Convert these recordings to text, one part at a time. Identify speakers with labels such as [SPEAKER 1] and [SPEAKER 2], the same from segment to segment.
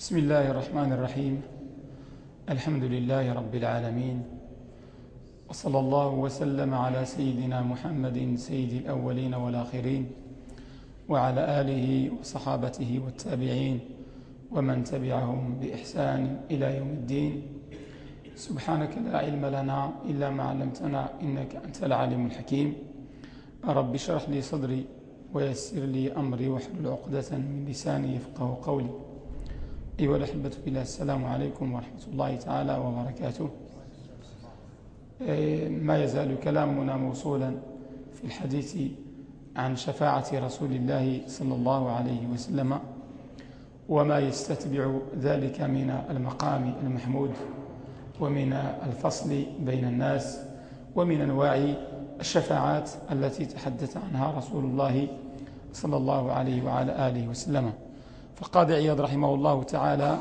[SPEAKER 1] بسم الله الرحمن الرحيم. الحمد لله رب العالمين. وصلى الله وسلم على سيدنا محمد سيد الأولين والآخرين وعلى آله وصحابته والتابعين ومن تبعهم بإحسان إلى يوم الدين. سبحانك لا علم لنا إلا ما علمتنا إنك أنت العالم الحكيم. رب اشرح لي صدري ويسر لي أمري واحلل عقدة من لساني يفقه قولي. أيها الأحبة في الله السلام عليكم ورحمة الله تعالى وبركاته. ما يزال كلامنا موصولا في الحديث عن شفاعة رسول الله صلى الله عليه وسلم وما يستتبع ذلك من المقام المحمود ومن الفصل بين الناس ومن أنواع الشفاعات التي تحدث عنها رسول الله صلى الله عليه وعلى آله وسلم. فقاضي عياض رحمه الله تعالى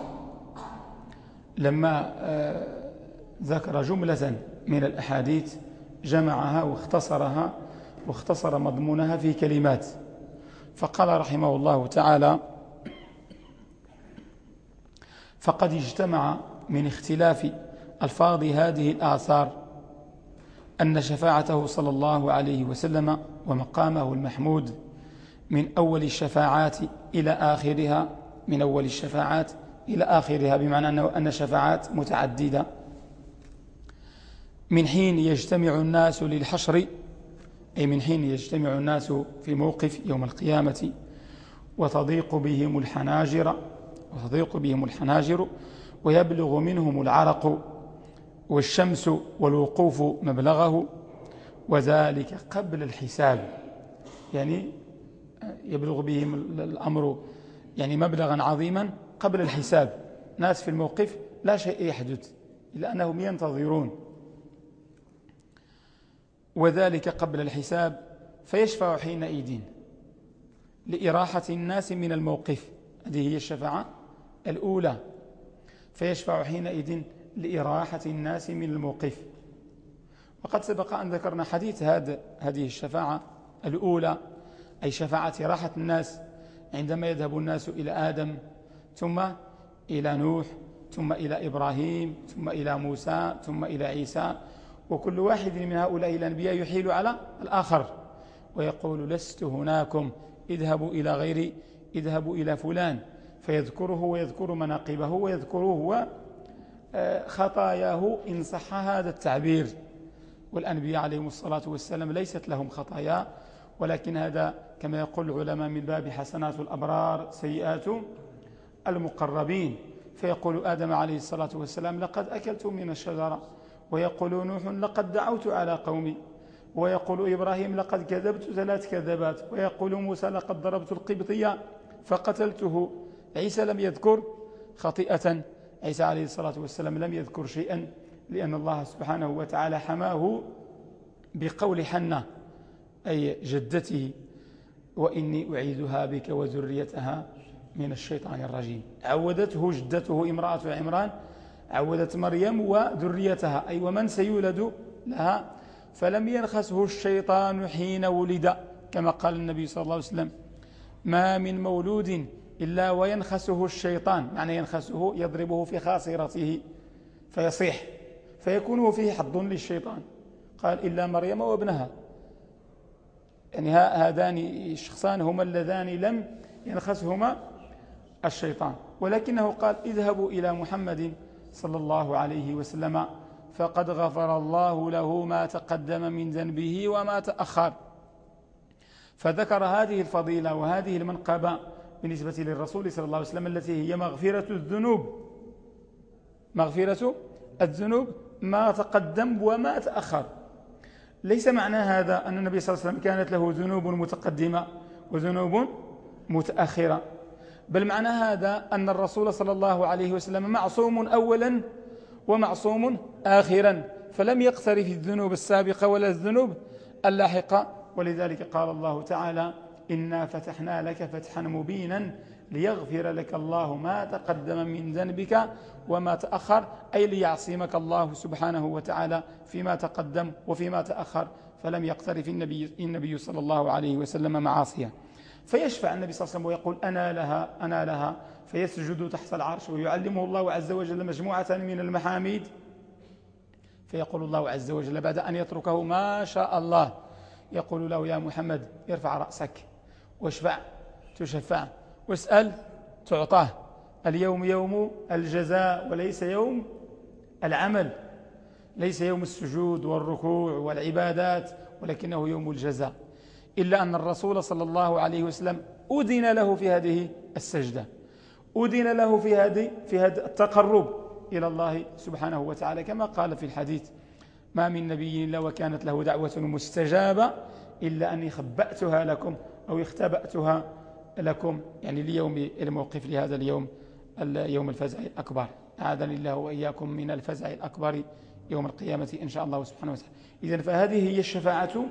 [SPEAKER 1] لما ذكر جملة من الأحاديث جمعها واختصرها واختصر مضمونها في كلمات. فقال رحمه الله تعالى فقد اجتمع من اختلاف ألفاظ هذه الآثار أن شفاعته صلى الله عليه وسلم ومقامه المحمود من أول الشفاعات إلى آخرها من أول الشفاعات إلى آخرها بمعنى أنه أن شفاعات متعددة. من حين يجتمع الناس للحشر أي من حين يجتمع الناس في موقف يوم القيامة وتضيق بهم الحناجر وتضيق بهم الحناجر ويبلغ منهم العرق والشمس والوقوف مبلغه وذلك قبل الحساب. يعني يبلغ بهم الأمر يعني مبلغا عظيما قبل الحساب. ناس في الموقف لا شيء يحدث إلا أنهم ينتظرون. وذلك قبل الحساب فيشفع حينئذ لإراحة الناس من الموقف. هذه هي الشفاعة الأولى. فيشفع حينئذ لإراحة الناس من الموقف. وقد سبق أن ذكرنا حديث هذه الشفاعة الأولى أي شفاعة راحة الناس عندما يذهب الناس إلى آدم ثم إلى نوح ثم إلى إبراهيم ثم إلى موسى ثم إلى عيسى وكل واحد من هؤلاء الأنبياء يحيل على الآخر ويقول لست هناكم اذهبوا إلى غيري اذهبوا إلى فلان فيذكره ويذكر مناقبه ويذكره آه، خطاياه إن صح هذا التعبير. والأنبياء عليهم الصلاة والسلام ليست لهم خطايا ولكن هذا كما يقول العلماء من باب حسنات الأبرار سيئات المقربين فيقول آدم عليه الصلاة والسلام لقد أكلت من الشجرة ويقول نوح لقد دعوت على قومي ويقول إبراهيم لقد كذبت ثلاث كذبات ويقول موسى لقد ضربت القبطية فقتلته عيسى لم يذكر خطيئة عيسى عليه الصلاة والسلام لم يذكر شيئا لأن الله سبحانه وتعالى حماه بقول حنة أي جدته. وإني أعيدها بك وذريتها من الشيطان الرجيم. عودته جدته امرأة عمران عودت مريم وذريتها أي ومن سيولد لها؟ فلم ينخسه الشيطان حين ولد كما قال النبي صلى الله عليه وسلم ما من مولود إلا وينخسه الشيطان. معنى ينخسه يضربه في خاصرته فيصيح فيكون فيه حظ للشيطان. قال إلا مريم وابنها. يعني هذان الشخصان هما اللذان لم ينخسهما الشيطان. ولكنه قال اذهبوا إلى محمد صلى الله عليه وسلم فقد غفر الله له ما تقدم من ذنبه وما تأخر. فذكر هذه الفضيلة وهذه المنقبة بالنسبة للرسول صلى الله عليه وسلم التي هي مغفرة الذنوب. مغفرة الذنوب ما تقدم وما تأخر. ليس معنى هذا أن النبي صلى الله عليه وسلم كانت له ذنوب متقدمة وذنوب متأخرة. بل معنى هذا أن الرسول صلى الله عليه وسلم معصوم أولا ومعصوم آخرا فلم يقترف الذنوب السابقة ولا الذنوب اللاحقة. ولذلك قال الله تعالى إنا فتحنا لك فتحا مبينا ليغفر لك الله ما تقدم من ذنبك وما تأخر أي ليعصمك الله سبحانه وتعالى فيما تقدم وفيما تأخر. فلم يقترف النبي, النبي صلى الله عليه وسلم معاصيا. فيشفع النبي صلى الله عليه وسلم ويقول أنا لها أنا لها. فيسجد تحت العرش ويعلمه الله عز وجل مجموعة من المحاميد. فيقول الله عز وجل بعد أن يتركه ما شاء الله يقول له يا محمد ارفع رأسك واشفع تشفع. واسأل تعطاه. اليوم يوم الجزاء وليس يوم العمل. ليس يوم السجود والركوع والعبادات ولكنه يوم الجزاء. إلا أن الرسول صلى الله عليه وسلم أذن له في هذه السجدة. أذن له في هذه في هذا التقرب إلى الله سبحانه وتعالى كما قال في الحديث ما من نبي إلا وكانت له دعوة مستجابة إلا أني خبأتها لكم أو اختبأتها لكم يعني ليوم الموقف لهذا اليوم يوم الفزع الأكبر. أعاذني الله وإياكم من الفزع الأكبر يوم القيامة إن شاء الله سبحانه وتعالى. إذن فهذه هي الشفاعة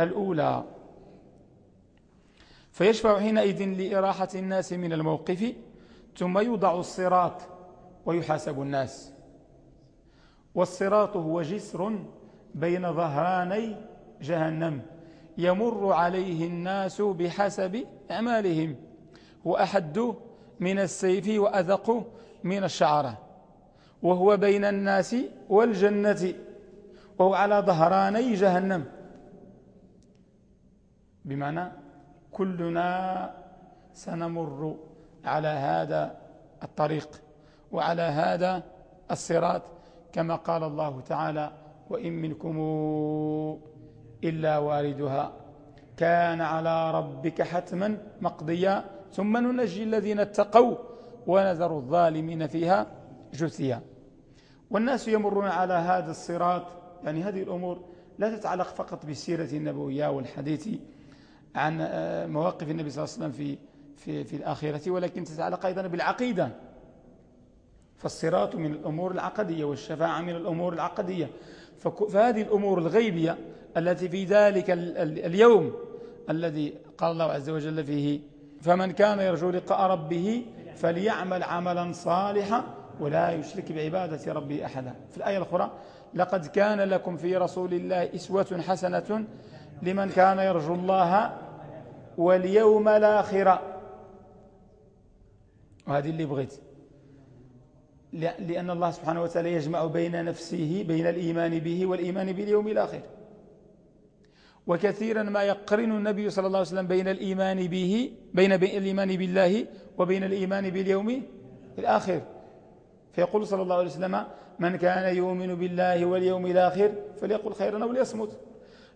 [SPEAKER 1] الأولى. فيشفع حينئذ لإراحة الناس من الموقف ثم يوضع الصراط ويحاسب الناس. والصراط هو جسر بين ظهراني جهنم. يمر عليه الناس بحسب أعمالهم هو أحد من السيف وأذق من الشعرة وهو بين الناس والجنة. وهو على ظهراني جهنم. بمعنى كلنا سنمر على هذا الطريق وعلى هذا الصراط كما قال الله تعالى وإن منكم إلا واردها. كان على ربك حتما مقضيا. ثم ننجي الذين اتقوا ونذر الظالمين فيها جثيا. والناس يمرون على هذا الصراط يعني هذه الأمور لا تتعلق فقط بالسيرة النبوية والحديث عن آه، مواقف النبي صلى الله عليه وسلم في, في, في الآخرة ولكن تتعلق أيضا بالعقيدة. فالصراط من الأمور العقدية والشفاعة من الأمور العقدية. فهذه الأمور الغيبية التي في ذلك اليوم الذي قال الله عز وجل فيه فمن كان يرجو لقاء ربه فليعمل عملا صالحا ولا يشرك بعبادة ربه أحدا. في الآية الأخرى لقد كان لكم في رسول الله إسوة حسنة لمن كان يرجو الله واليوم الآخرة وهذه اللي بغيت. لأن الله سبحانه وتعالى يجمع بين نفسه بين الإيمان به والإيمان باليوم الآخر. وكثيرا ما يقرن النبي صلى الله عليه وسلم بين الإيمان به بين الإيمان بالله وبين الإيمان باليوم الآخر. فيقول صلى الله عليه وسلم من كان يؤمن بالله واليوم الآخر فليقل خيرا أو ليصمت.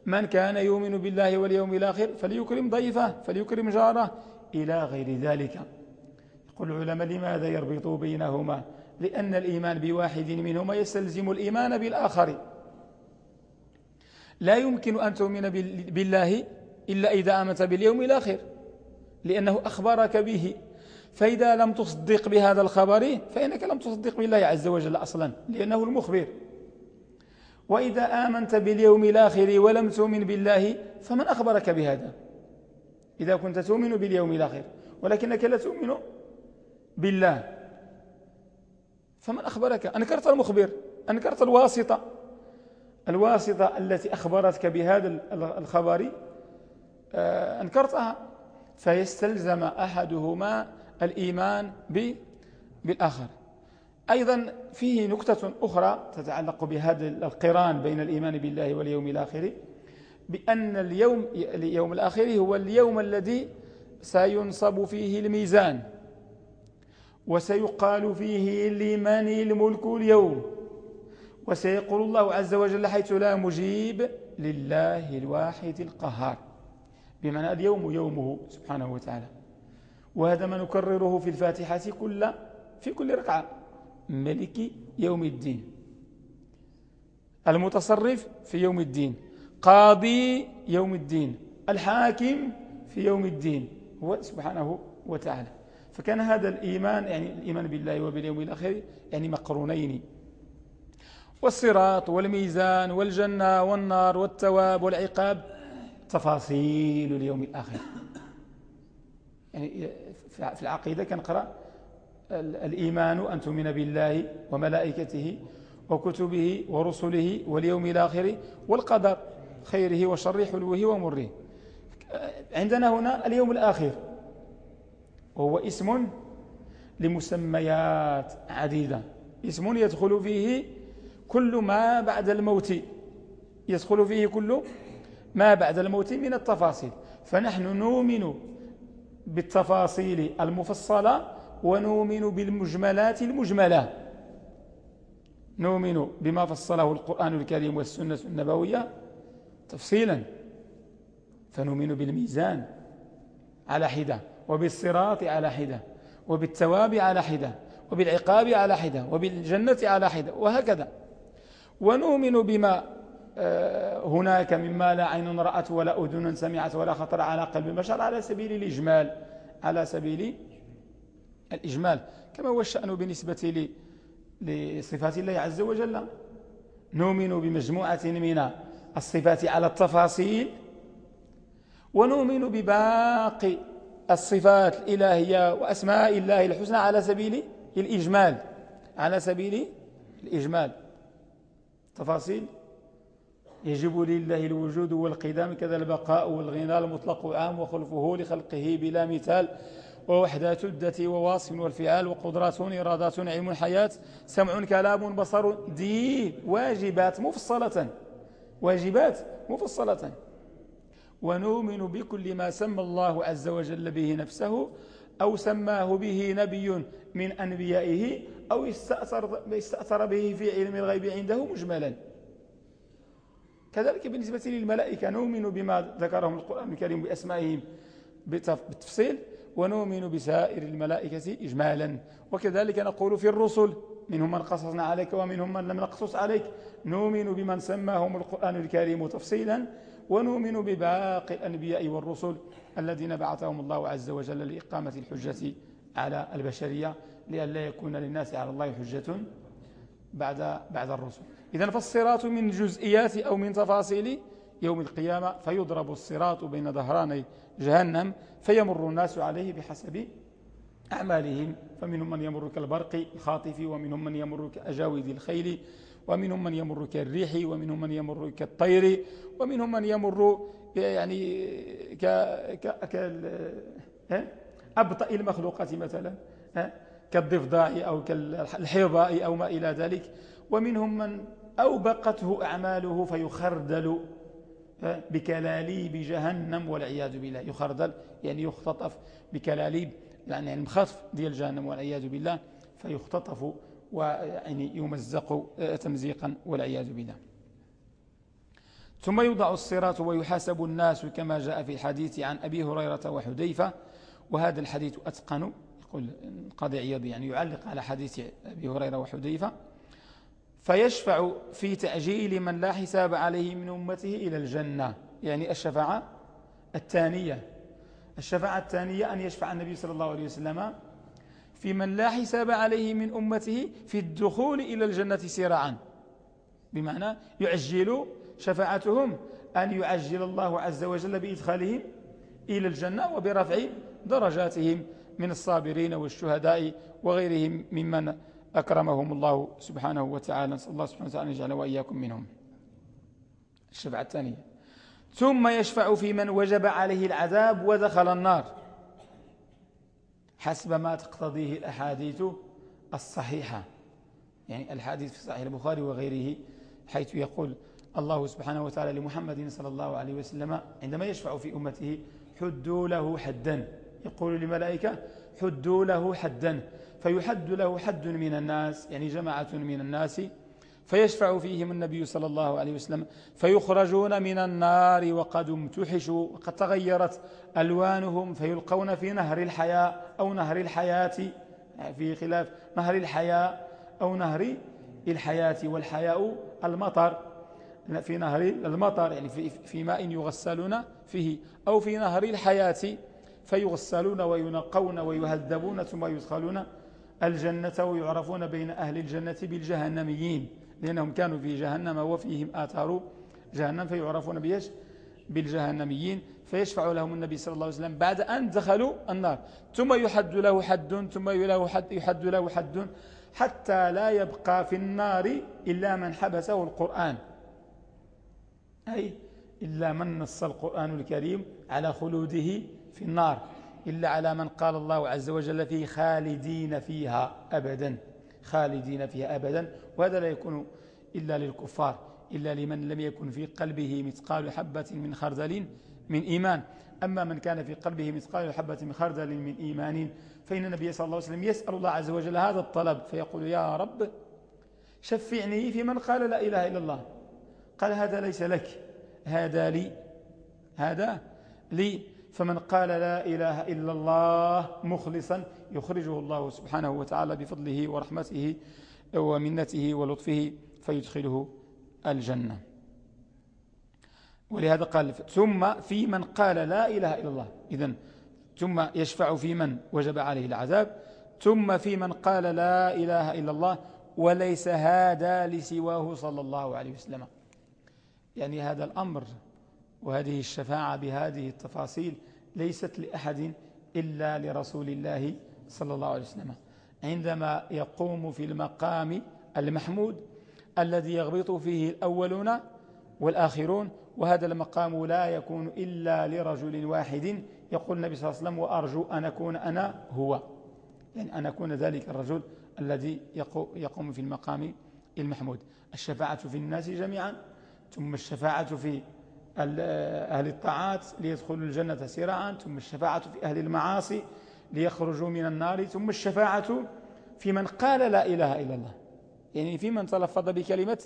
[SPEAKER 1] من كان يؤمن بالله واليوم الآخر فليكرم ضيفه فليكرم جاره إلى غير ذلك. يقول العلماء لماذا يربطوا بينهما؟ لأن الإيمان بواحد منهما يستلزم الإيمان بالآخر. لا يمكن أن تؤمن بالله إلا إذا آمنت باليوم الآخر لأنه أخبرك به. فإذا لم تصدق بهذا الخبر فإنك لم تصدق بالله عز وجل أصلا لأنه المخبر. وإذا آمنت باليوم الآخر ولم تؤمن بالله فمن أخبرك بهذا؟ إذا كنت تؤمن باليوم الآخر ولكنك لا تؤمن بالله فمن أخبرك؟ أنكرت المخبر أنكرت الواسطة. الواسطة التي أخبرتك بهذا الخبر آه، أنكرتها؟ فيستلزم أحدهما الإيمان بالآخر. أيضا فيه نكتة أخرى تتعلق بهذا القران بين الإيمان بالله واليوم الآخر بأن اليوم اليوم الآخر هو اليوم الذي سينصب فيه الميزان وسيقال فيه لمن الملك اليوم. وسيقول الله عز وجل حيث لا مجيب لله الواحد القهار. بمعنى اليوم يومه سبحانه وتعالى. وهذا ما نكرره في الفاتحة كل في كل ركعة. ملك يوم الدين. المتصرف في يوم الدين. قاضي يوم الدين. الحاكم في يوم الدين. هو سبحانه وتعالى. فكان هذا الإيمان يعني الإيمان بالله وباليوم الآخر يعني مقرونين. والصراط والميزان والجنة والنار والتواب والعقاب. تفاصيل اليوم الآخر. يعني في العقيدة كنقرأ الإيمان أن تؤمن بالله وملائكته وكتبه ورسله واليوم الآخر والقدر خيره وشره حلوة ومره. عندنا هنا اليوم الآخر. وهو اسم لمسميات عديدة. اسم يدخل فيه كل ما بعد الموت يدخل فيه كل ما بعد الموت من التفاصيل. فنحن نؤمن بالتفاصيل المفصلة ونؤمن بالمجملات المجملة. نؤمن بما فصله القرآن الكريم والسنة النبوية تفصيلا. فنؤمن بالميزان على حدة وبالصراط على حدة وبالتواب على حدة وبالعقاب على حدة وبالجنة على حدة وهكذا. ونؤمن بما آه، هناك مما لا عين رأت ولا أذن سمعت ولا خطر على قلب بشر على سبيل الإجمال على سبيل الإجمال. كما هو الشأن بالنسبة لصفات الله عز وجل. نؤمن بمجموعة من الصفات على التفاصيل. ونؤمن بباقي الصفات الإلهية وأسماء الله الحسنى على سبيل الإجمال على سبيل الإجمال. تفاصيل يجب لله الوجود والقدام كذا البقاء والغنى المطلق عام وخلفه لخلقه بلا مثال ووحدات الدة وواصف والفعال وقدرات إرادات علم حياة سمع كلام بصر دين واجبات مفصلة واجبات مفصلة. ونؤمن بكل ما سمى الله عز وجل به نفسه أو سماه به نبي من أنبيائه أو استأثر, استأثر به في علم الغيب عنده مجملا. كذلك بالنسبة للملائكة نؤمن بما ذكرهم القرآن الكريم بأسمائهم بالتفصيل ونؤمن بسائر الملائكة إجمالا. وكذلك نقول في الرسل منهم من قصصنا عليك ومنهم من لم نقصص عليك. نؤمن بمن سماهم القرآن الكريم تفصيلا ونؤمن بباقي الأنبياء والرسل الذين بعثهم الله عز وجل لإقامة الحجة على البشرية. لئلا يكون للناس على الله حجة بعد بعد الرسل. إذا فالصراط من جزئيات أو من تفاصيل يوم القيامة فيضرب الصراط بين ظهراني جهنم فيمر الناس عليه بحسب أعمالهم. فمنهم من يمر كالبرق الخاطف ومنهم من يمر كأجاويد الخيل ومنهم من يمر كالريح ومنهم من يمر كالطير ومنهم من يمر يعني ك ك أبطأ المخلوقات مثلا. كالضفدع أو كالحيضاء أو ما إلى ذلك. ومنهم من أوبقته أعماله فيخردل بكلاليب جهنم والعياذ بالله. يخردل يعني يختطف بكلاليب يعني المخطف ديال جهنم والعياذ بالله فيختطف ويعني يمزق تمزيقا والعياذ بالله. ثم يوضع الصراط ويحاسب الناس كما جاء في الحديث عن أبي هريرة وحذيفة وهذا الحديث أتقن. يقول قاضي عياض يعني يعلق على حديث أبي هريرة وحذيفة فيشفع في تعجيل من لا حساب عليه من أمته إلى الجنة يعني الشفاعة الثانية الشفاعة الثانية أن يشفع النبي صلى الله عليه وسلم في من لا حساب عليه من أمته في الدخول إلى الجنة سراعا. بمعنى يعجل شفاعتهم أن يعجل الله عز وجل بإدخالهم إلى الجنة وبرفع درجاتهم. من الصابرين والشهداء وغيرهم ممن أكرمهم الله سبحانه وتعالى. نسأل الله سبحانه وتعالى أن يجعل وإياكم منهم. الشفعة الثانية. ثم يشفع في من وجب عليه العذاب ودخل النار. حسب ما تقتضيه الأحاديث الصحيحة. يعني الحديث في صحيح البخاري وغيره حيث يقول الله سبحانه وتعالى لمحمد صلى الله عليه وسلم عندما يشفع في أمته حدوا له حدا. يقول للملائكة حدوا له حدا. فيحد له حد من الناس يعني جماعة من الناس فيشفع فيهم النبي صلى الله عليه وسلم. فيخرجون من النار وقد امتحشوا وقد تغيرت ألوانهم فيلقون في نهر الحياة أو نهر الحياة في خلاف نهر الحياة أو نهر الحياة والحياء المطر. في نهر المطر يعني في, في ماء يغسلون فيه أو في نهر الحياة فيغسلون وينقون ويهذبون ثم يدخلون الجنة ويعرفون بين أهل الجنة بالجهنميين لأنهم كانوا في جهنم وفيهم آثار جهنم فيعرفون بيش بالجهنميين. فيشفع لهم النبي صلى الله عليه وسلم بعد أن دخلوا النار. ثم يحد له حد ثم يحد له حد حتى لا يبقى في النار إلا من حبسه القرآن. أي إلا من نص القرآن الكريم على خلوده في النار إلا على من قال الله عز وجل فيه خالدين فيها أبدا. خالدين فيها أبدا. وهذا لا يكون إلا للكفار إلا لمن لم يكن في قلبه مثقال حبة من خردل من إيمان. أما من كان في قلبه مثقال حبة من خردل من إيمان فإن النبي صلى الله عليه وسلم يسأل الله عز وجل هذا الطلب فيقول يا رب شفعني في من قال لا إله إلا الله. قال هذا ليس لك هذا لي هذا لي. فمن قال لا إله إلا الله مخلصا يخرجه الله سبحانه وتعالى بفضله ورحمته ومنته ولطفه فيدخله الجنة. ولهذا قال ثم في من قال لا إله إلا الله إذن ثم يشفع في من وجب عليه العذاب ثم في من قال لا إله إلا الله وليس هذا لسواه صلى الله عليه وسلم. يعني هذا الأمر وهذه الشفاعة بهذه التفاصيل ليست لأحد إلا لرسول الله صلى الله عليه وسلم. عندما يقوم في المقام المحمود الذي يغبط فيه الأولون والآخرون وهذا المقام لا يكون إلا لرجل واحد يقول النبي صلى الله عليه وسلم وأرجو أن أكون أنا هو. يعني أن أكون ذلك الرجل الذي يقوم في المقام المحمود. الشفاعة في الناس جميعا ثم الشفاعة في أهل الطاعات ليدخلوا الجنة سراعا ثم الشفاعة في أهل المعاصي ليخرجوا من النار ثم الشفاعة في من قال لا إله إلا الله. يعني في من تلفظ بكلمة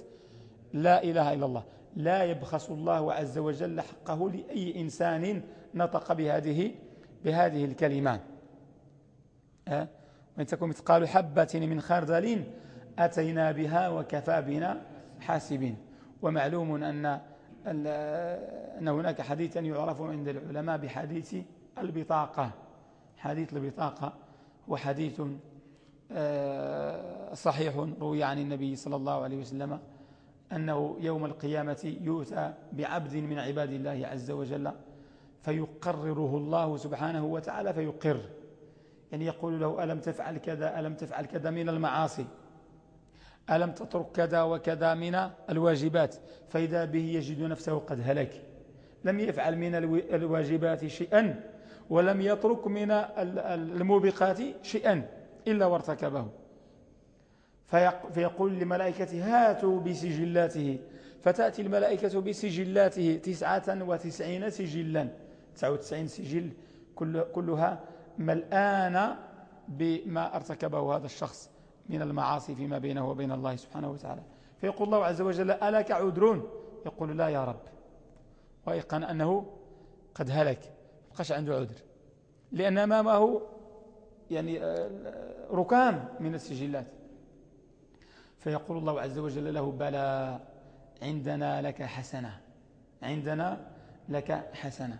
[SPEAKER 1] لا إله إلا الله. لا يبخس الله عز وجل حقه لأي إنسان نطق بهذه بهذه الكلمات أه؟ وإن تكون مثقال حبة من خردل أتينا بها وكفى بنا حاسبين. ومعلوم أن أن هناك حديثا يعرف عند العلماء بحديث البطاقة. حديث البطاقة هو حديث آه، صحيح روي عن النبي صلى الله عليه وسلم أنه يوم القيامة يؤتى بعبد من عباد الله عز وجل فيقرره الله سبحانه وتعالى فيقر. يعني يقول له ألم تفعل كذا؟ ألم تفعل كذا من المعاصي؟ ألم تترك كذا وكذا من الواجبات؟ فإذا به يجد نفسه قد هلك. لم يفعل من الواجبات شيئا ولم يترك من الموبقات شيئا إلا وارتكبه. فيقول لملائكته هاتوا بسجلاته. فتأتي الملائكة بسجلاته تسعة وتسعين سجلا. تسعة وتسعين سجل كلها ملآن بما ارتكبه هذا الشخص. من المعاصي فيما بينه وبين الله سبحانه وتعالى. فيقول الله عز وجل ألك عذرون يقول لا يا رب. ويقن أنه قد هلك. بقاش عنده عذر. لأن أمامه يعني آه، ركام من السجلات. فيقول الله عز وجل له بلى عندنا لك حسنة. عندنا لك حسنة.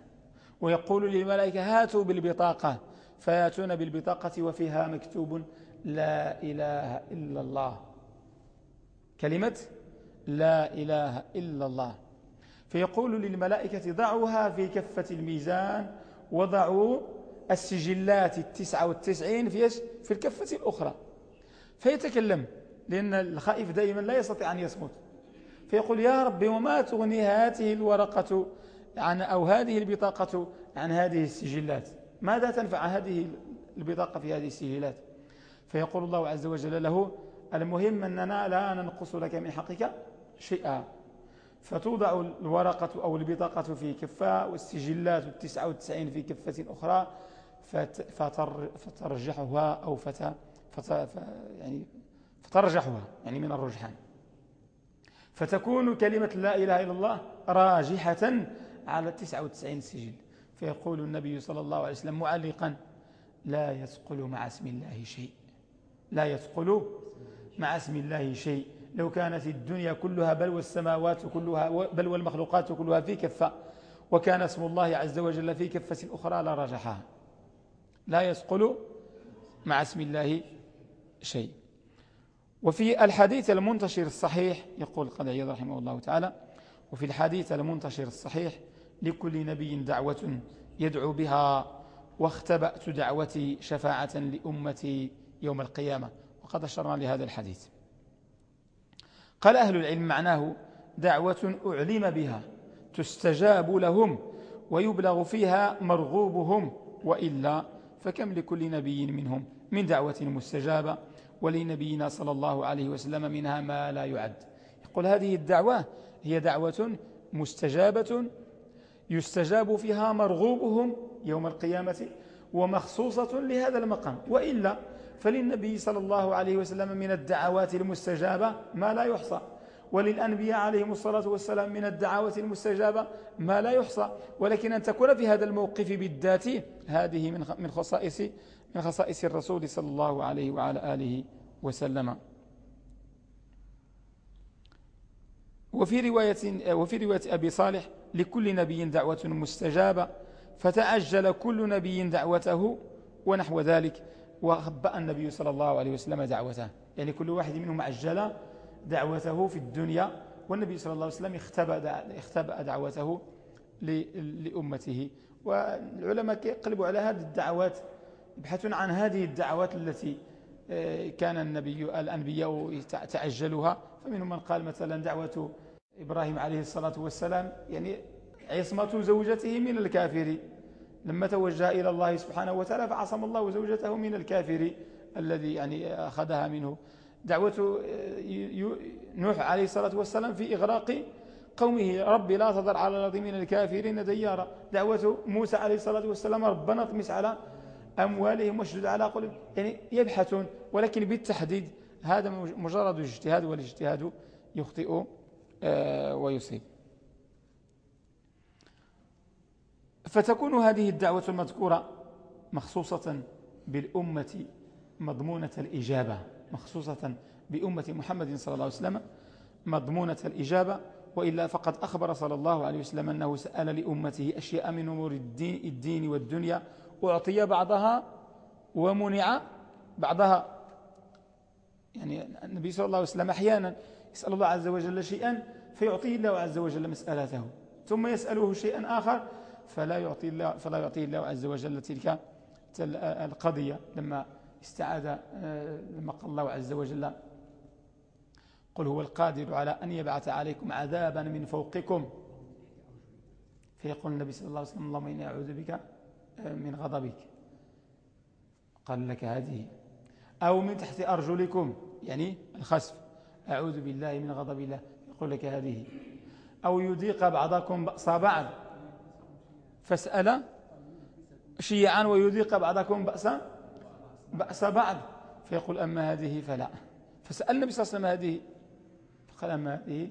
[SPEAKER 1] ويقول للملائكة هاتوا بالبطاقة. فيأتون بالبطاقة وفيها مكتوب لا إله إلا الله. كلمة لا إله إلا الله. فيقول للملائكة ضعوها في كفة الميزان وضعوا السجلات التسعة والتسعين في, في الكفة الأخرى. فيتكلم لأن الخائف دائما لا يستطيع أن يصمت. فيقول يا رب وما تغني هذه الورقة عن أو هذه البطاقة عن هذه السجلات؟ ماذا تنفع هذه البطاقة في هذه السجلات؟ فيقول الله عز وجل له المهم أننا لا ننقص لك من حقك شيئا. فتوضع الورقة أو البطاقة في كفة والسجلات التسعة والتسعين في كفة أخرى فتر فترجحها أو فت فت يعني فترجحها يعني من الرجحان. فتكون كلمة لا إله إلا الله راجحة على التسعة وتسعين سجل. فيقول النبي صلى الله عليه وسلم معلقا لا يثقل مع اسم الله شيء. لا يثقل مع اسم الله شيء. لو كانت الدنيا كلها بل والسماوات كلها بل والمخلوقات كلها في كفة وكان اسم الله عز وجل في كفة أخرى لرجحها لا يثقل مع اسم الله شيء. وفي الحديث المنتشر الصحيح يقول قد عيض رحمه الله تعالى وفي الحديث المنتشر الصحيح لكل نبي دعوة يدعو بها واختبأت دعوتي شفاعة لأمتي يوم القيامة. وقد أشرنا لهذا الحديث. قال أهل العلم معناه دعوة أعلم بها تستجاب لهم ويبلغ فيها مرغوبهم وإلا فكم لكل نبي منهم؟ من دعوة مستجابة ولنبينا صلى الله عليه وسلم منها ما لا يعد. يقول هذه الدعوة هي دعوة مستجابة يستجاب فيها مرغوبهم يوم القيامة ومخصوصة لهذا المقام. وإلا فللنبي صلى الله عليه وسلم من الدعوات المستجابة ما لا يحصى. وللأنبياء عليهم الصلاة والسلام من الدعوات المستجابة ما لا يحصى. ولكن أن تكون في هذا الموقف بالذات هذه من خصائص من خصائص الرسول صلى الله عليه وعلى آله وسلم. وفي رواية, وفي رواية أبي صالح لكل نبي دعوة مستجابة فتعجل كل نبي دعوته ونحو ذلك. وخبأ النبي صلى الله عليه وسلم دعوته. يعني كل واحد منهم عجل دعوته في الدنيا والنبي صلى الله عليه وسلم اختبأ دعوته لأمته. والعلماء يقلبوا على هذه الدعوات يبحثون عن هذه الدعوات التي آه، كان النبي الأنبياء تعجلها فمنهم من قال مثلا دعوة إبراهيم عليه الصلاة والسلام يعني عصمة زوجته من الكافر. لما توجه إلى الله سبحانه وتعالى فعصم الله زوجته من الكافر الذي يعني أخذها منه. دعوة آه، نوح عليه الصلاة والسلام في إغراق قومه ربي لا تضر على الأرض من الكافرين ديارا. دعوة موسى عليه الصلاة والسلام ربنا اطمس على أموالهم واشدد على قلوبهم. يعني يبحثون ولكن بالتحديد هذا مجرد اجتهاد والاجتهاد يخطئ آه، ويصيب. فتكون هذه الدعوة المذكورة مخصوصة بالأمة مضمونة الإجابة مخصوصة بأمة محمد صلى الله عليه وسلم مضمونة الإجابة وإلا فقد أخبر صلى الله عليه وسلم أنه سأل لأمته أشياء من أمور الدين, الدين والدنيا أعطي بعضها ومنع بعضها. يعني النبي صلى الله عليه وسلم أحيانا يسأل الله عز وجل شيئا فيعطيه الله عز وجل مسألته ثم يسأله شيئا آخر فلا يعطي الله, فلا يعطيه الله عز وجل تلك القضية لما استعاد آه، لما قال الله عز وجل قل هو القادر على أن يبعث عليكم عذابا من فوقكم. فيقول النبي صلى الله عليه وسلم اللهم إني أعوذ بك آه، من غضبك. قال لك هذه. أو من تحت أرجلكم يعني الخسف. أعوذ بالله من غضب الله. يقول لك هذه. أو يذيق بعضكم بأس بعض. فاسأل شيعا ويذيق بعضكم بأس بأس بعض. فيقول أما هذه فلا. فسأل النبي صلى الله عليه وسلم هذه. فقال أما هذه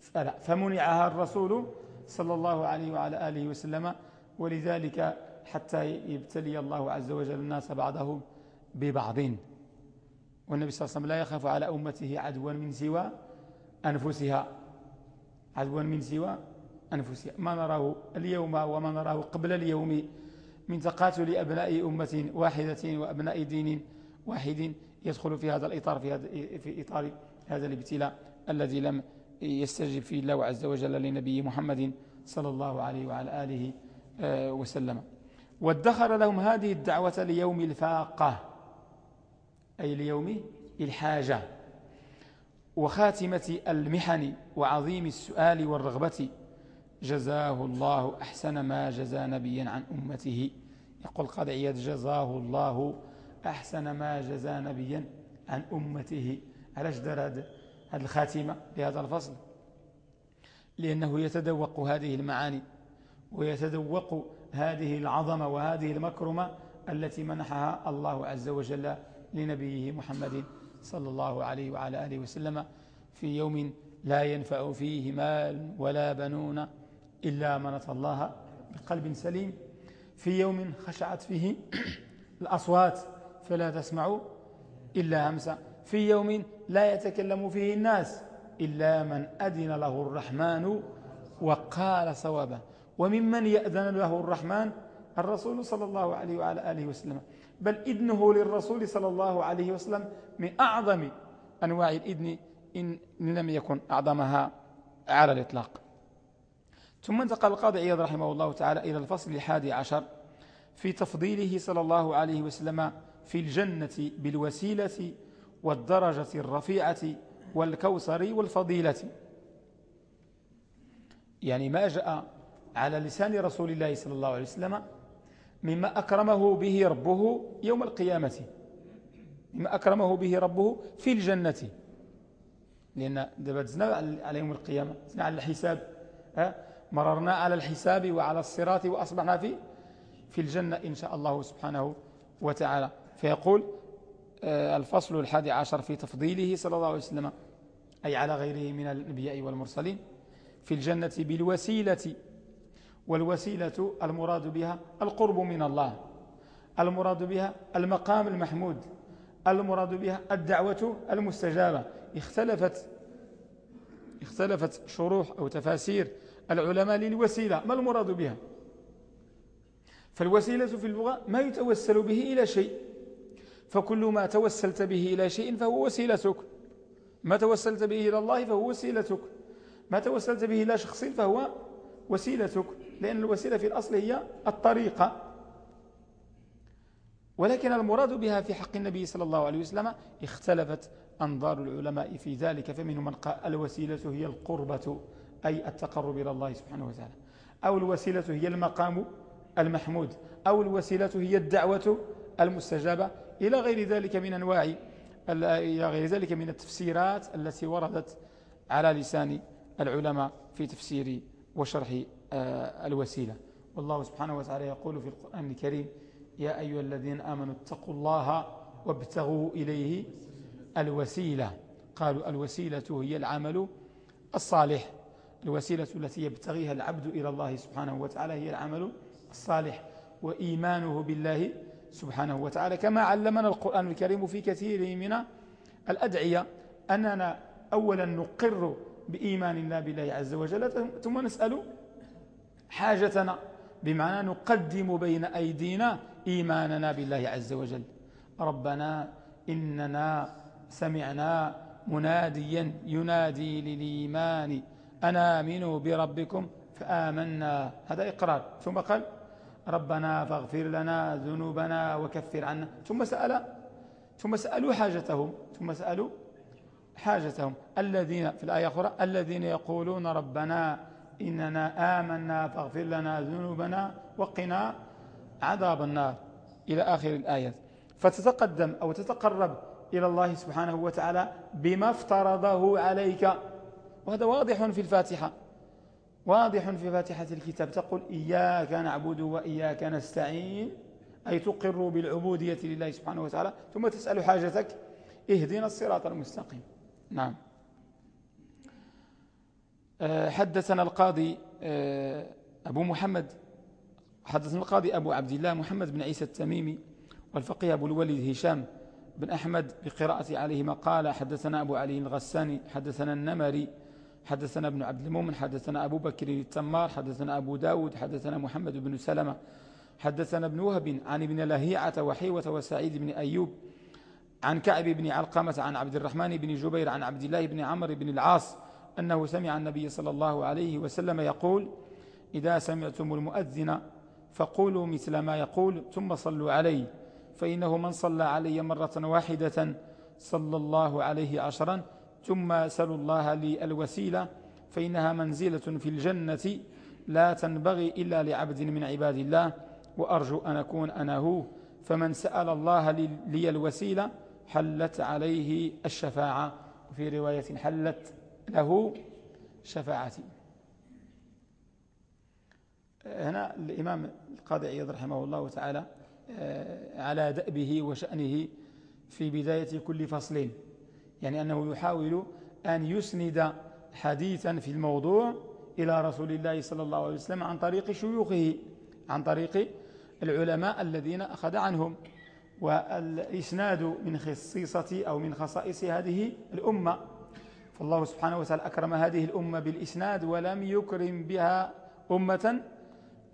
[SPEAKER 1] فلا. فمنعها الرسول صلى الله عليه وعلى آله وسلم ولذلك حتى يبتلي الله عز وجل الناس بعضهم ببعض. والنبي صلى الله عليه وسلم لا يخاف على أمته عدوا من سوى أنفسها. عدوا من سوى أنفسها ما نراه اليوم وما نراه قبل اليوم من تقاتل أبناء أمة واحدة وأبناء دين واحد يدخل في هذا الإطار في, هذا في إطار هذا الابتلاء الذي لم يستجب فيه الله عز وجل لنبي محمد صلى الله عليه وعلى آله آه، وسلم. وادخر لهم هذه الدعوة ليوم الفاقة أي ليوم الحاجة وخاتمة المحن وعظيم السؤال والرغبة جزاه الله أحسن ما جزى نبيا عن أمته. يقول قد عياد جزاه الله أحسن ما جزى نبيا عن أمته. علاش دار هذه الخاتمة لهذا الفصل؟ لأنه يتذوق هذه المعاني ويتذوق هذه العظمة وهذه المكرمة التي منحها الله عز وجل لنبيه محمد صلى الله عليه وعلى آله وسلم في يوم لا ينفع فيه مال ولا بنون إلا من أتى الله بقلب سليم. في يوم خشعت فيه الأصوات فلا تسمع إلا همسا في يوم لا يتكلم فيه الناس إلا من أذن له الرحمن وقال صوابا. وممن يأذن له الرحمن؟ الرسول صلى الله عليه وعلى آله وسلم. بل إذنه للرسول صلى الله عليه وسلم من أعظم أنواع الإذن إن لم يكن أعظمها على الإطلاق. ثم انتقل القاضي عياض رحمه الله تعالى إلى الفصل الحادي عشر في تفضيله صلى الله عليه وسلم في الجنة بالوسيلة والدرجة الرفيعة والكوثر والفضيلة. يعني ما جاء على لسان رسول الله صلى الله عليه وسلم مما أكرمه به ربه يوم القيامة مما أكرمه به ربه في الجنة. لأن دابا دزنا على يوم القيامة دزنا على الحساب مررنا على الحساب وعلى الصراط وأصبحنا في في الجنة إن شاء الله سبحانه وتعالى. فيقول آه، الفصل الحادي عشر في تفضيله صلى الله عليه وسلم أي على غيره من الأنبياء والمرسلين في الجنة بالوسيلة والوسيلة المراد بها القرب من الله المراد بها المقام المحمود المراد بها الدعوة المستجابة. اختلفت اختلفت شروح أو تفاسير العلماء للوسيلة ما المراد بها؟ فالوسيلة في اللغة ما يتوسل به إلى شيء فكل ما توسلت به إلى شيء فهو وسيلتك ما توسلت به إلى الله فهو وسيلتك ما توسلت به إلى شخص فهو وسيلتك لأن الوسيلة في الأصل هي الطريقة. ولكن المراد بها في حق النبي صلى الله عليه وسلم اختلفت أنظار العلماء في ذلك فمنهم من قال الوسيلة هي القربة. أي التقرب إلى الله سبحانه وتعالى. أو الوسيلة هي المقام المحمود. أو الوسيلة هي الدعوة المستجابة. إلى غير ذلك من أنواع إلى غير ذلك من التفسيرات التي وردت على لسان العلماء في تفسير وشرح آه، الوسيلة. والله سبحانه وتعالى يقول في القرآن الكريم يا أيها الذين آمنوا اتقوا الله وابتغوا إليه الوسيلة. قالوا الوسيلة هي العمل الصالح. الوسيلة التي يبتغيها العبد إلى الله سبحانه وتعالى هي العمل الصالح وإيمانه بالله سبحانه وتعالى. كما علمنا القرآن الكريم في كثير من الأدعية أننا أولا نقر بإيمان الله بالله عز وجل ثم نسأل حاجتنا بمعنى نقدم بين أيدينا إيماننا بالله عز وجل. ربنا إننا سمعنا مناديا ينادي للإيمان أنا آمنوا بربكم فآمنا. هذا إقرار. ثم قال ربنا فاغفر لنا ذنوبنا وكفر عنا. ثم سأل ثم سألوا حاجتهم ثم سألوا حاجتهم. الذين في الآية الأخرى الذين يقولون ربنا إننا آمنا فاغفر لنا ذنوبنا وقنا عذاب النار. إلى آخر الآيات فتتقدم أو تتقرب إلى الله سبحانه وتعالى بما افترضه عليك. وهذا واضح في الفاتحة. واضح في فاتحة الكتاب. تقول إياك نعبد وإياك نستعين. أي تقر بالعبودية لله سبحانه وتعالى. ثم تسأل حاجتك. اهدنا الصراط المستقيم. نعم. آه، حدثنا القاضي آه، أبو محمد. حدثنا القاضي أبو عبد الله محمد بن عيسى التميمي والفقيه أبو الوليد هشام بن أحمد بقراءة عليهما قال حدثنا أبو علي الغساني حدثنا النمري حدثنا ابن عبد المؤمن حدثنا أبو بكر التمار حدثنا أبو داود حدثنا محمد بن سلمة حدثنا ابن وهب عن ابن لهيعة وحيوة وسعيد بن أيوب عن كعب بن علقمة عن عبد الرحمن بن جبير عن عبد الله بن عمرو بن العاص أنه سمع النبي صلى الله عليه وسلم يقول إذا سمعتم المؤذن فقولوا مثل ما يقول ثم صلوا عليه فإنه من صلى علي مرة واحدة صلى الله عليه عشرا ثم سلوا الله لي الوسيلة فإنها منزلة في الجنة لا تنبغي إلا لعبد من عباد الله وأرجو أن أكون أنا هو. فمن سأل الله لي الوسيلة حلت عليه الشفاعة. وفي رواية حلت له شفاعتي. هنا الإمام القاضي عياض رحمه الله تعالى آه، على دأبه وشأنه في بداية كل فصل يعني أنه يحاول أن يسند حديثا في الموضوع إلى رسول الله صلى الله عليه وسلم عن طريق شيوخه عن طريق العلماء الذين أخذ عنهم. والإسناد من خصيصة أو من خصائص هذه الأمة. فالله سبحانه وتعالى أكرم هذه الأمة بالإسناد ولم يكرم بها أمة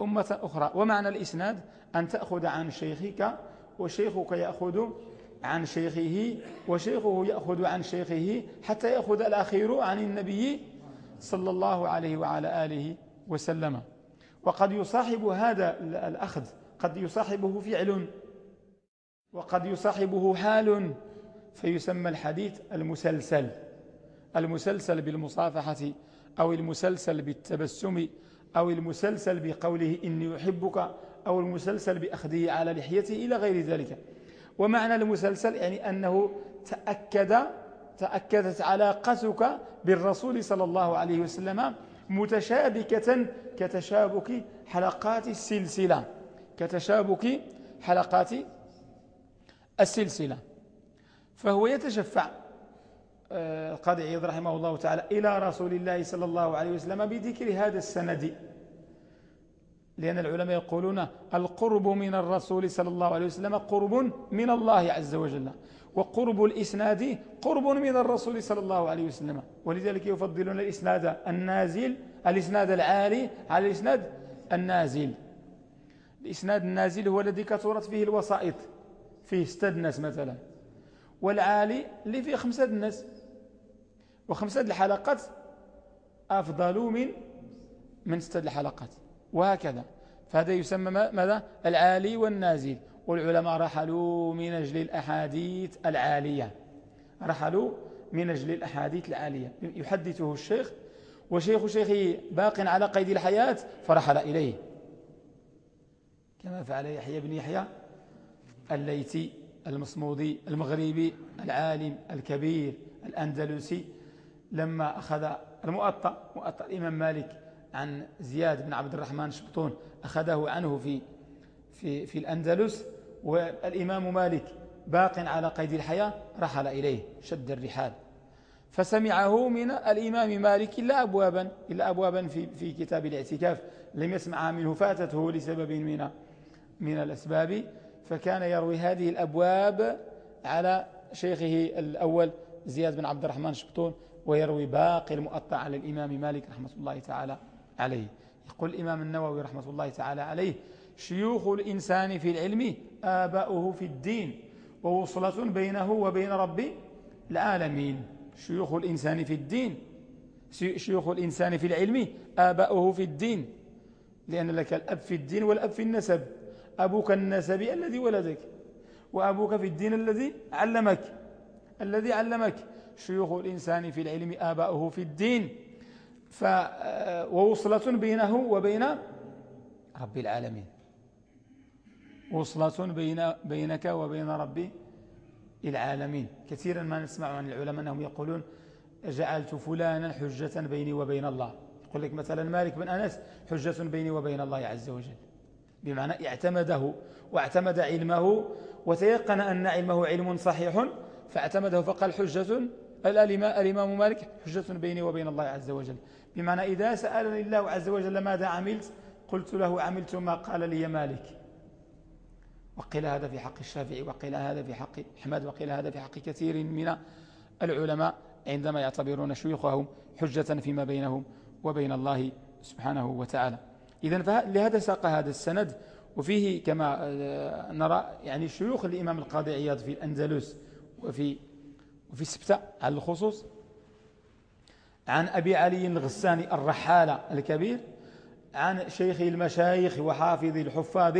[SPEAKER 1] أمة أخرى. ومعنى الإسناد أن تأخذ عن شيخك وشيخك يأخذ عن شيخه وشيخه يأخذ عن شيخه حتى يأخذ الأخير عن النبي صلى الله عليه وعلى آله وسلم. وقد يصاحب هذا الأخذ قد يصاحبه فعل وقد يصاحبه حال فيسمى الحديث المسلسل. المسلسل بالمصافحة أو المسلسل بالتبسم أو المسلسل بقوله إني أحبك أو المسلسل بأخذه على لحيته إلى غير ذلك. ومعنى المسلسل يعني أنه تأكد تأكدت علاقتك بالرسول صلى الله عليه وسلم متشابكة كتشابك حلقات السلسلة. كتشابك حلقات السلسلة. فهو يتشفع آه، القاضي عيض رحمه الله تعالى إلى رسول الله صلى الله عليه وسلم بذكر هذا السند. لأن العلماء يقولون القرب من الرسول صلى الله عليه وسلم قرب من الله عز وجل. وقرب الإسناد قرب من الرسول صلى الله عليه وسلم. ولذلك يفضلون الإسناد النازل الإسناد العالي على الإسناد النازل. الإسناد النازل هو الذي كثرت فيه الوسائط فيه ستة ناس مثلا. والعالي اللي فيه خمسة ناس وخمسة الحلقات أفضل من من ستة الحلقات. وهكذا. فهذا يسمى ماذا؟ العالي والنازل. والعلماء رحلوا من أجل الأحاديث العالية. رحلوا من أجل الأحاديث العالية. يحدثه الشيخ. وشيخ شيخه باق على قيد الحياة فرحل إليه. كما فعل يحيى بن يحيى الليثي المصمودي المغربي العالم الكبير الأندلسي. لما أخذ المؤطأ مؤطأ الإمام مالك عن زياد بن عبد الرحمن شبطون أخذه عنه في في في الأندلس والإمام مالك باق على قيد الحياة رحل إليه شد الرحال. فسمعه من الإمام مالك إلا أبوابا إلا أبوابا في في كتاب الاعتكاف لم يسمعها منه فاتته لسبب من من الأسباب. فكان يروي هذه الأبواب على شيخه الأول زياد بن عبد الرحمن شبطون ويروي باقي المؤطع على الإمام مالك رحمة الله تعالى. عليه. يقول الإمام النووي رحمة الله تعالى عليه شيوخ الإنسان في العلم آباؤه في الدين ووصلة بينه وبين رب العالمين. شيوخ الإنسان في الدين شيوخ الإنسان في العلم آباؤه في الدين. لأن لك الأب في الدين والأب في النسب. أبوك النسبي الذي ولدك وأبوك في الدين الذي علمك الذي علمك. شيوخ الإنسان في العلم آباؤه في الدين. ف ووصلة بينه وبين رب العالمين. وصلة بين بينك وبين رب العالمين. كثيرا ما نسمع عن العلماء أنهم يقولون جعلت فلانا حجة بيني وبين الله. يقول لك مثلا مالك بن أنس حجة بيني وبين الله عز وجل. بمعنى اعتمده واعتمد علمه وتيقن أن علمه علم صحيح فاعتمده فقال حجة الإمام مالك حجة بيني وبين الله عز وجل. بمعنى إذا سألني الله عز وجل ماذا عملت قلت له عملت ما قال لي مالك. وقيل هذا في حق الشافعي وقيل هذا في حق أحمد وقيل هذا في حق كثير من العلماء عندما يعتبرون شيوخهم حجة فيما بينهم وبين الله سبحانه وتعالى. إذا لهذا ساق هذا السند. وفيه كما آه، نرى يعني شيوخ الإمام القاضي عياض في الأندلس وفي وفي سبتة على الخصوص عن أبي علي الغساني الرحالة الكبير عن شيخ المشايخ وحافظ الحفاظ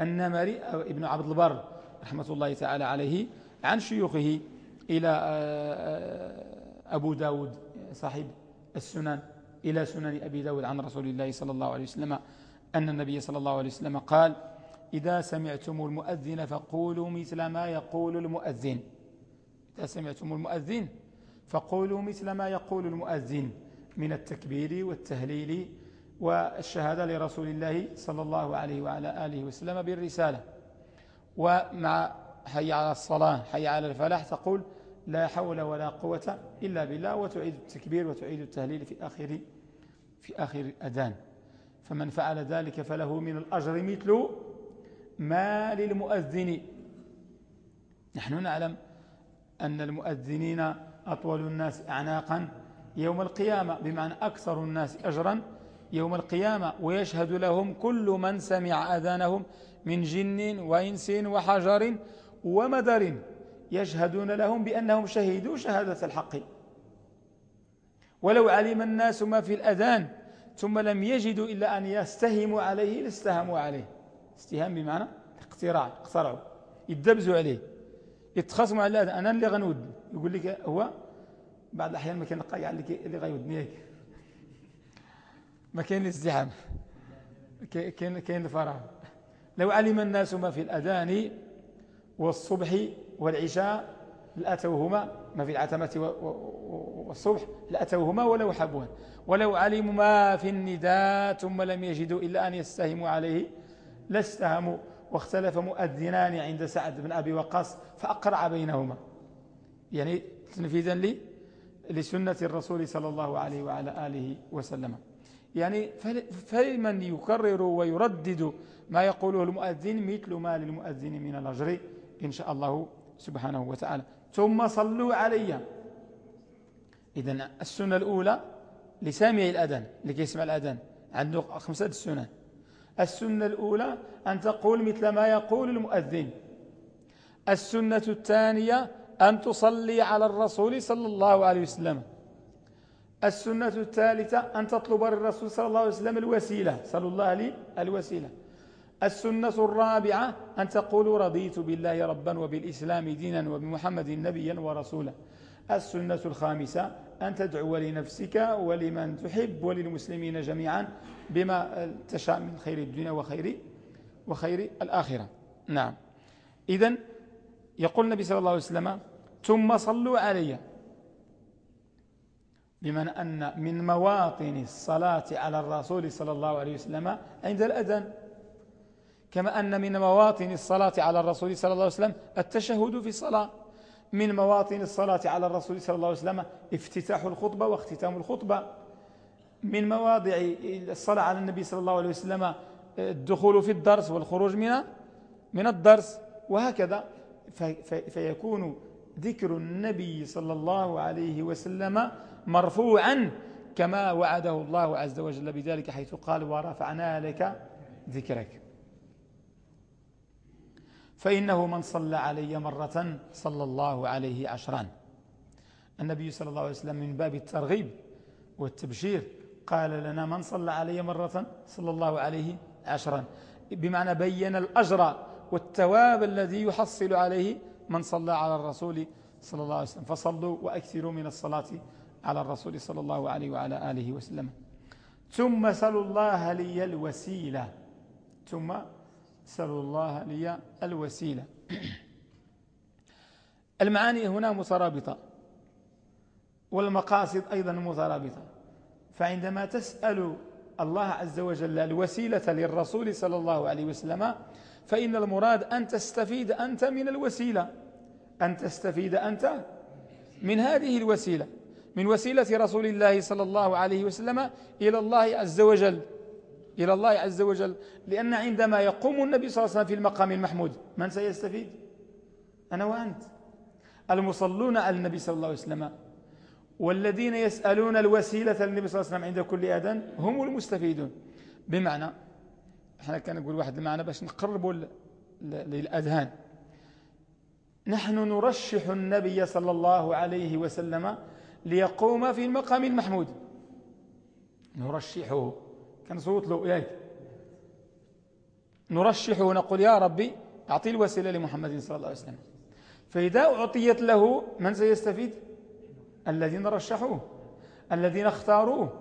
[SPEAKER 1] النمري ابن عبد البر رحمة الله تعالى عليه عن شيوخه إلى آه، آه، أبو داود صاحب السنن إلى سنن أبي داود عن رسول الله صلى الله عليه وسلم أن النبي صلى الله عليه وسلم قال إذا سمعتم المؤذن فقولوا مثل ما يقول المؤذن. إذا سمعتم المؤذن فقولوا مثل ما يقول المؤذن من التكبير والتهليل والشهادة لرسول الله صلى الله عليه وعلى آله وسلم بالرسالة. ومع حي على الصلاة حي على الفلاح تقول لا حول ولا قوة إلا بالله وتعيد التكبير وتعيد التهليل في آخر في آخر الأذان فمن فعل ذلك فله من الأجر مثل ما للمؤذن. نحن نعلم أن المؤذنين أطول الناس أعناقا يوم القيامة بمعنى أكثر الناس أجرا يوم القيامة ويشهد لهم كل من سمع أذانهم من جن وإنس وحجر ومدر يشهدون لهم بأنهم شهدوا شهادة الحق. ولو علم الناس ما في الأذان ثم لم يجدوا إلا أن يستهموا عليه لاستهموا عليه. استهام بمعنى اقتراع اقترعوا يدبزوا عليه. يتخاصموا على الأذان أنا اللي غنود. يقول لك هو بعض الأحيان ما كان قايع اللي غيودني هيك ما كاين الازدحام. كاين كاين الفراغ. لو علم الناس ما في الأذان والصبح والعشاء لأتوهما ما في العتمة والصبح لأتوهما ولو حبوا ولو علموا ما في النداء ثم لم يجدوا إلا أن يستهموا عليه لاستهموا. واختلف مؤذنان عند سعد بن أبي وقاص فأقرع بينهما. يعني تنفيذا لسنة الرسول صلى الله عليه وعلى آله وسلم. يعني فلمن يكرر ويردد ما يقوله المؤذن؟ مثل ما للمؤذن من الأجر إن شاء الله سبحانه وتعالى. ثم صلوا علي. إذن السنة الأولى لسامع الأذان لكي يسمع الأذان. عنده خمسة السنن السنة الأولى أن تقول مثل ما يقول المؤذن. السنة الثانية أن تصلي على الرسول صلى الله عليه وسلم. السنة الثالثة أن تطلب للرسول صلى الله عليه وسلم الوسيلة. صلى الله عليه الوسيلة. السنة الرابعة أن تقول رضيت بالله ربا وبالإسلام دينا وبمحمد نبيا ورسولا. السنة الخامسة أن تدعو لنفسك ولمن تحب وللمسلمين جميعا بما تشاء من خير الدنيا وخير وخير الآخرة. نعم. إذن يقول النبي صلى الله عليه وسلم ثم صلوا علي. بمن أن من مواطن الصلاة على الرسول صلى الله عليه وسلم عند الأذان. كما أن من مواطن الصلاة على الرسول صلى الله عليه وسلم التشهد في الصلاة. من مواطن الصلاة على الرسول صلى الله عليه وسلم افتتاح الخطبة واختتام الخطبة. من مواضع الصلاة على النبي صلى الله عليه وسلم الدخول في الدرس والخروج من من الدرس وهكذا. فيكون ذكر النبي صلى الله عليه وسلم مرفوعا كما وعده الله عز وجل بذلك حيث قال ورفعنا لك ذكرك. فإنه من صلى علي مرة صلى الله عليه عشرا النبي صلى الله عليه وسلم من باب الترغيب والتبشير قال لنا من صلى علي مرة صلى الله عليه عشرا بمعنى بين الأجر والتواب الذي يحصل عليه من صلى على الرسول صلى الله عليه وسلم. فصلوا وأكثروا من الصلاة على الرسول صلى الله عليه وعلى آله وسلم. ثم سلوا الله لي الوسيلة. ثم سلوا الله لي الوسيلة. المعاني هنا مترابطة. والمقاصد أيضا مترابطة. فعندما تسأل الله عز وجل الوسيلة للرسول صلى الله عليه وسلم فإن المراد أن تستفيد أنت من الوسيلة. أن تستفيد أنت من هذه الوسيلة. من وسيلة رسول الله صلى الله عليه وسلم إلى الله عز وجل. إلى الله عز وجل لأن عندما يقوم النبي صلى الله عليه وسلم في المقام المحمود من سيستفيد؟ أنا وأنت. المصلون على النبي صلى الله عليه وسلم والذين يسألون الوسيلة للنبي صلى الله عليه وسلم عند كل أذان هم المستفيدون. بمعنى إحنا كان نقول واحد المعنى باش نقربوا للأذهان. نحن نرشح النبي صلى الله عليه وسلم ليقوم في المقام المحمود. نرشحه. كنصوت له ياك نرشحه ونقول يا ربي أعطي الوسيلة لمحمد صلى الله عليه وسلم. فإذا أعطيت له من سيستفيد؟ الذين رشحوه الذين اختاروه.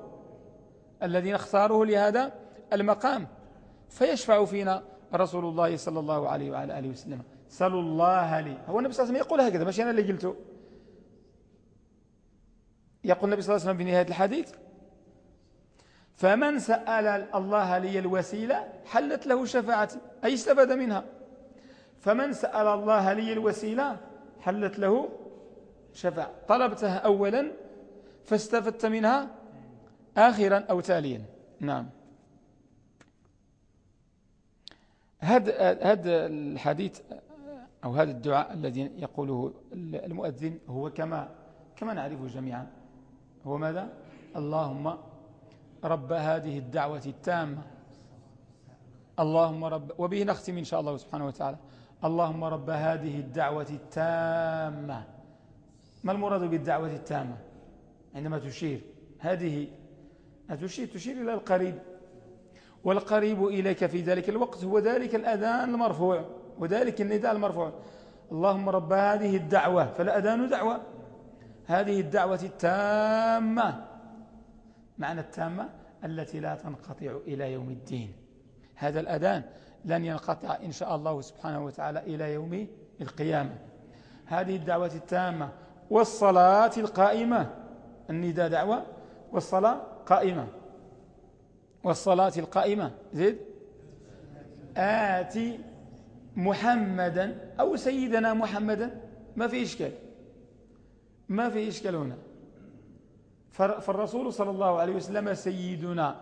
[SPEAKER 1] الذين اختاروه لهذا المقام. فيشفع فينا رسول الله صلى الله عليه وعلى آله وسلم. سلوا الله لي. هو النبي صلى الله عليه وسلم يقول هكذا ماشي أنا اللي قلته. يقول النبي صلى الله عليه وسلم في نهاية الحديث فمن سأل الله لي الوسيلة حلت له شفاعتي أي استفاد منها؟ فمن سأل الله لي الوسيلة حلت له شفاعة. طلبتها أولا فاستفدت منها آخرا أو تاليا. نعم. هذا هذا الحديث أو هذا الدعاء الذي يقوله المؤذن هو كما كما نعرفه جميعا. هو ماذا؟ اللهم رب هذه الدعوة التامة. اللهم رب وبه نختم إن شاء الله سبحانه وتعالى. اللهم رب هذه الدعوة التامة. ما المراد بالدعوة التامة؟ عندما تشير. هذه تشير تشير إلى القريب. والقريب إليك في ذلك الوقت هو ذلك الأذان المرفوع وذلك النداء المرفوع. اللهم رب هذه الدعوة. فالأذان دعوة. هذه الدعوة التامة. معنى التامة التي لا تنقطع إلى يوم الدين. هذا الأذان لن ينقطع إن شاء الله سبحانه وتعالى إلى يوم القيامة. هذه الدعوة التامة والصلاة القائمة. النداء دعوة والصلاة قائمة. والصلاة القائمة. زيد آتي محمدا أو سيدنا محمدا. ما في إشكال. ما في إشكال هنا. فالرسول صلى الله عليه وسلم سيدنا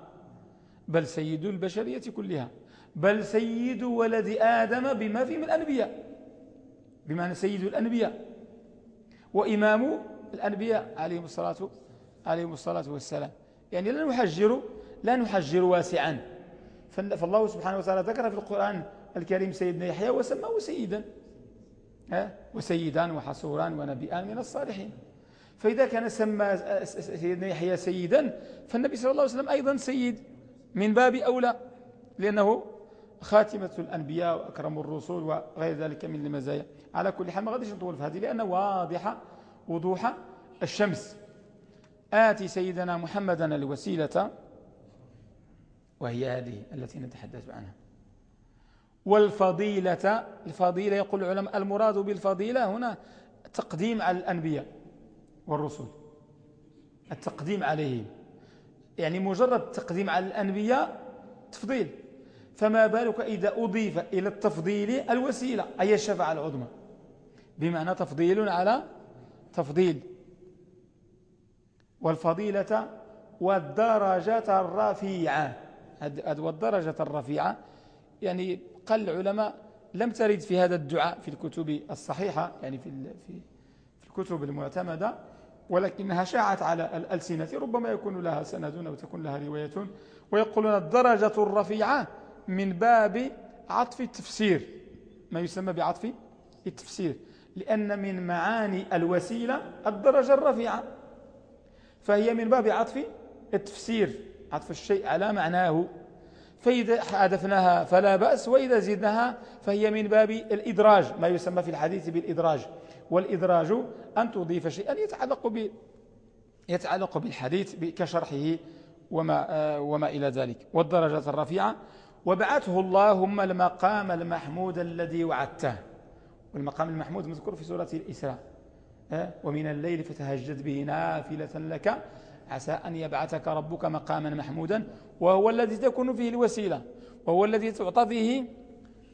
[SPEAKER 1] بل سيد البشرية كلها بل سيد ولد آدم بما فيه من الأنبياء. بمعنى سيد الأنبياء. وإمام الأنبياء عليهم الصلاة عليهم الصلاة والسلام. يعني لا نحجر لا نحجر واسعا. فالله سبحانه وتعالى ذكر في القرآن الكريم سيدنا يحيى وسماه سيدا. وسيدان وحصوران ونبيان من الصالحين. فإذا كان سمى سيدنا يحيى سيدا فالنبي صلى الله عليه وسلم أيضا سيد. من باب أولى لأنه خاتمة الأنبياء وأكرم الرسول وغير ذلك من المزايا. على كل حال ما غاديش نطول في هذه لأنه واضحة وضوح الشمس. آتي سيدنا محمدا الوسيلة وهي هذه التي نتحدث عنها. والفضيلة الفضيلة يقول العلماء المراد بالفضيلة هنا تقديم على الأنبياء. والرسل. التقديم عليهم. يعني مجرد التقديم على الأنبياء تفضيل. فما بالك إذا أضيف إلى التفضيل الوسيلة أي الشفاعة العظمى. بمعنى تفضيل على تفضيل. والفضيلة والدرجة الرفيعة. والدرجة الرفيعة. يعني قال العلماء لم ترد في هذا الدعاء في الكتب الصحيحة يعني في في الكتب المعتمدة. ولكنها شاعت على الألسنة. ربما يكون لها سند أو تكون لها رواية. ويقولون الدرجة الرفيعة من باب عطف التفسير. ما يسمى بعطف التفسير؟ لأن من معاني الوسيلة الدرجة الرفيعة. فهي من باب عطف التفسير. عطف الشيء على معناه. فإذا حذفناها فلا بأس وإذا زدناها فهي من باب الإدراج. ما يسمى في الحديث بالإدراج. والإدراج أن تضيف شيئا يتعلق ب يتعلق بالحديث كشرحه وما, آه، وما إلى ذلك والدرجة الرفيعة وبعثه اللهم المقام المحمود الذي وعدته. والمقام المحمود مذكور في سورة الإسراء آه، ومن الليل فتهجد به نافلة لك عسى أن يبعثك ربك مقاما محمودا وهو الذي تكون فيه الوسيلة وهو الذي تعطى فيه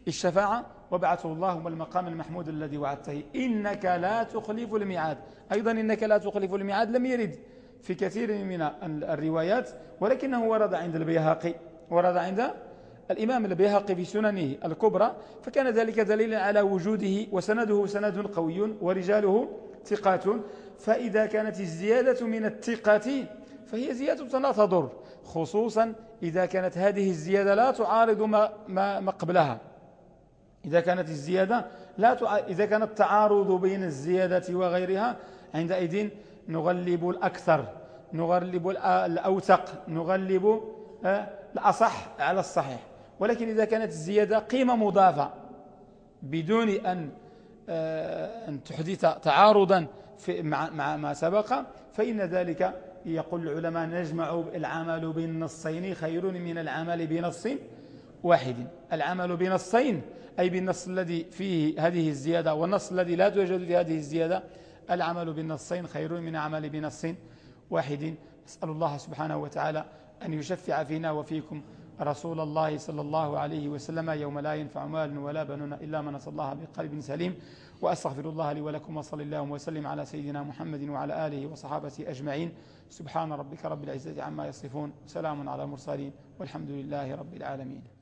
[SPEAKER 1] الشفاعة وبعثه اللهم المقام المحمود الذي وعدته. إنك لا تخلف الميعاد. أيضا إنك لا تخلف الميعاد لم يرد في كثير من الروايات ولكنه ورد عند البيهقي. ورد عند الإمام البيهقي في سننه الكبرى فكان ذلك دليلا على وجوده وسنده سند قوي ورجاله ثقات. فإذا كانت الزيادة من الثقة فهي زيادة لا تضر خصوصا إذا كانت هذه الزيادة لا تعارض ما, ما, ما قبلها. إذا كانت الزيادة لا تع... إذا كان التعارض بين الزيادة وغيرها عندئذ نغلب الأكثر نغلب الأوثق نغلب آه، الأصح على الصحيح. ولكن إذا كانت الزيادة قيمة مضافة بدون أن آه، أن تحدث تعارضا في مع, مع ما سبق فإن ذلك يقول العلماء نجمع العمل بالنصين خير من العمل بنص واحد. العمل بنصين أي بالنص الذي فيه هذه الزيادة والنص الذي لا توجد في هذه الزيادة العمل بالنصين خير من العمل بنص واحد. أسأل الله سبحانه وتعالى أن يشفع فينا وفيكم رسول الله صلى الله عليه وسلم يوم لا ينفع مال ولا بنون إلا من صلى الله بقلب سليم. وأستغفر الله لي ولكم وصلى الله وسلم على سيدنا محمد وعلى آله وصحابته أجمعين. سبحان ربك رب العزة عما يصفون. سلام على المرسلين والحمد لله رب العالمين.